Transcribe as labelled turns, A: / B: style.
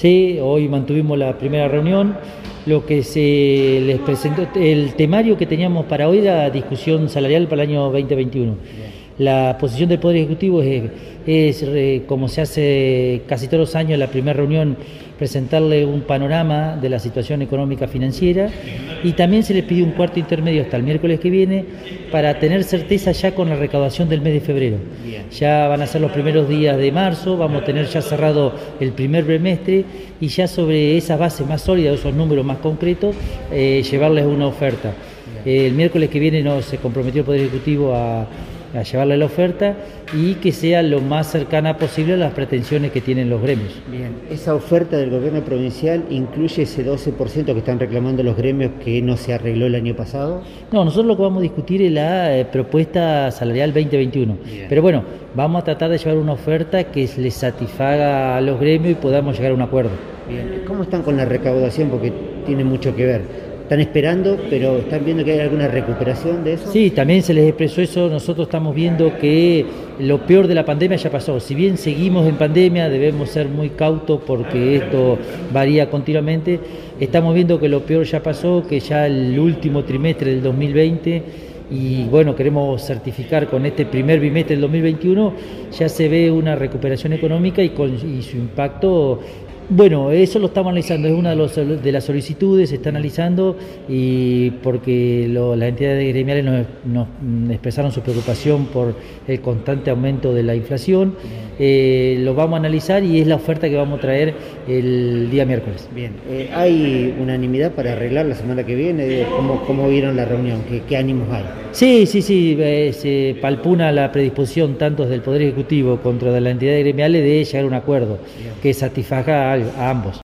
A: Sí, hoy mantuvimos la primera reunión. Lo que se les presentó, el temario que teníamos para hoy era discusión salarial para el año 2021. La posición del Poder Ejecutivo es, es como se hace casi todos los años, la primera reunión, presentarle un panorama de la situación económica financiera y también se le pidió un cuarto intermedio hasta el miércoles que viene para tener certeza ya con la recaudación del mes de febrero. Ya van a ser los primeros días de marzo, vamos a tener ya cerrado el primer trimestre y ya sobre esa base más sólida, esos números más concretos, eh, llevarles una oferta. el miércoles que viene nos se comprometió el Poder Ejecutivo a a llevarle la oferta y que sea lo más cercana posible a las pretensiones que tienen los gremios.
B: Bien, esa oferta del gobierno provincial incluye ese 12% que están reclamando los gremios que no se arregló el año pasado.
A: No, nosotros lo que vamos a discutir es la eh, propuesta salarial 2021. Pero bueno, vamos a tratar de llevar una oferta que les satisfaga a los gremios y podamos llegar a un acuerdo.
B: Bien, ¿cómo están con la recaudación? Porque tiene mucho que ver están esperando, pero están viendo que hay alguna recuperación de eso.
A: Sí, también se les expresó eso. Nosotros estamos viendo que lo peor de la pandemia ya pasó. Si bien seguimos en pandemia, debemos ser muy cautos porque esto varía continuamente. Estamos viendo que lo peor ya pasó, que ya el último trimestre del 2020 y bueno, queremos certificar con este primer bimestre del 2021, ya se ve una recuperación económica y, con, y su impacto bueno, eso lo estamos analizando, es una de, las solicitudes, se está analizando y porque las entidades gremiales nos, expresaron su preocupación por el constante aumento de la inflación. Eh, lo vamos a analizar y es la oferta que vamos a traer el día miércoles.
B: Bien, eh, ¿hay unanimidad para arreglar la semana que viene? ¿Cómo, cómo vieron la reunión? ¿Qué, ¿Qué, ánimos hay?
A: Sí, sí, sí, eh, se palpuna la predisposición tanto del Poder Ejecutivo contra de la entidad gremiales de llegar a un acuerdo que satisfaga ambos.